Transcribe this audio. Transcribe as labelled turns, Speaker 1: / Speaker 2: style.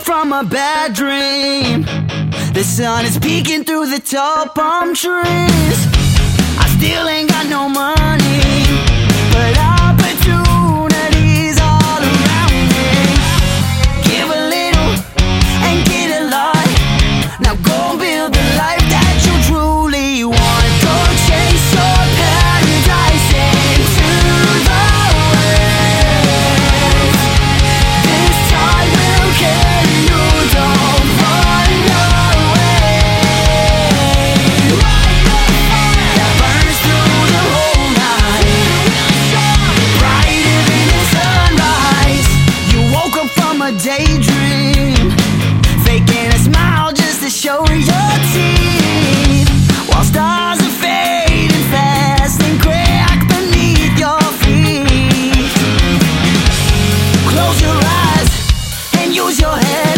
Speaker 1: woke from a bad dream. The sun is peeking through the tall palm trees. I still ain't. Lose your head.